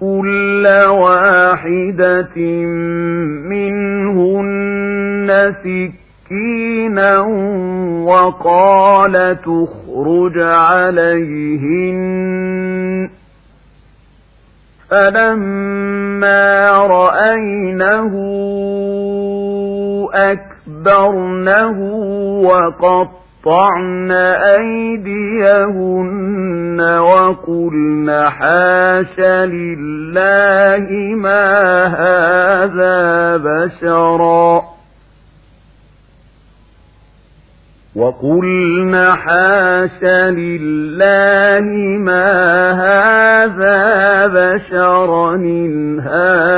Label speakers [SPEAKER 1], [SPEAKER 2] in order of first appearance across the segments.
[SPEAKER 1] كل واحدة منهن سكينا وقال تخرج عليهن فلما رأينه أكبرنه وقط وقطعن أيديهن وقلن حاش لله ما هذا بشرا. وقلن حاش لله ما هذا بشرا. إن هذا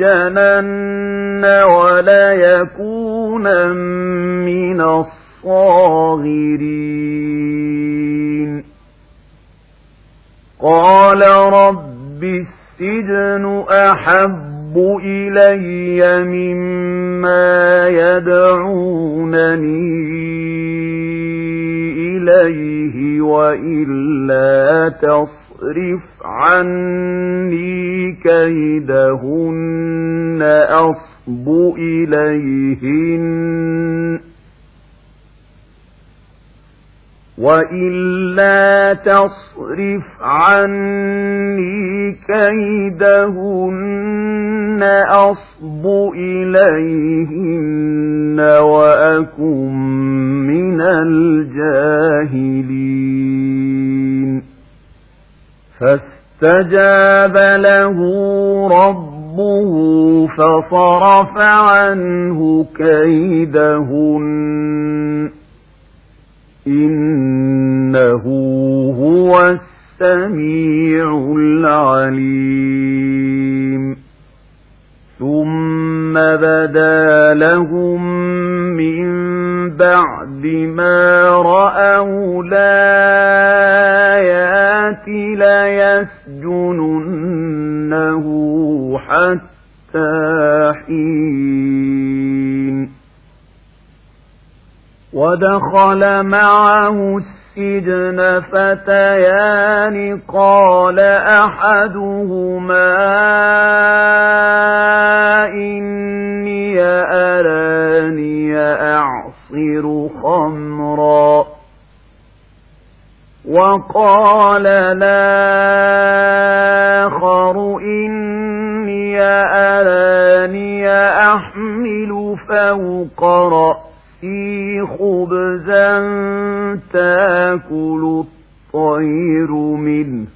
[SPEAKER 1] ليسجنن وليكون من الصاغرين. قال رب السجن أحب إلي مما يدعونني إليه وإلا تصرف عني كيدهن أصب إليهن. وإلا تصرف عني كيدهن أصب إليهن وأكن من الجاهلين. فاستجاب له ربه فصرف عنه كيدهن. إنه هو السميع العليم. ثم بدا لهم من بعد ما رأوا الآيات حتى حين. ودخل معه السجن فتيان قال أحدهما إني أراني أعصر خمرا. وقال الآخر إني أحمل فوق رأسي خبزا تاكل الطير منه.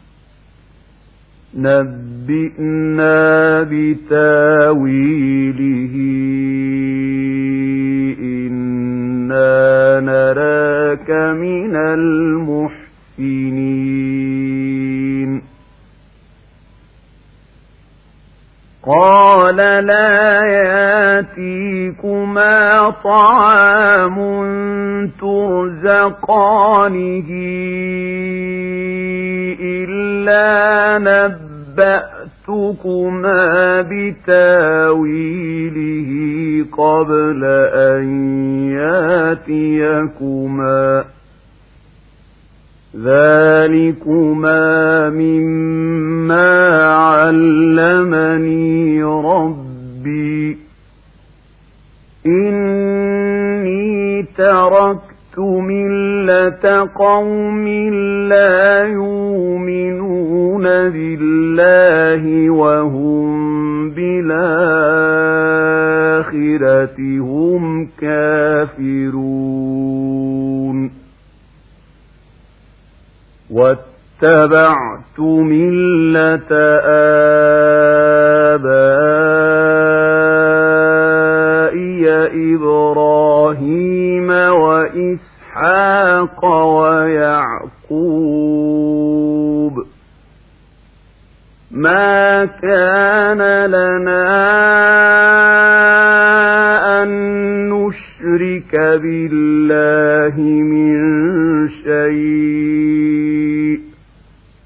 [SPEAKER 1] نبئنا بتاويله. إنا نراك من المحسنين. قال لا طعام ترزقانه إلا نبأتكما بتاويله قبل أن ياتيكما. ذلكما مما علمني ربي. إن تركت ملة قوم لا يؤمنون بالله وهم بالآخرة هم كافرون واتبعت ملة آبائي إبراهيم وإسحاق ويعقوب ما كان لنا أن نشرك بالله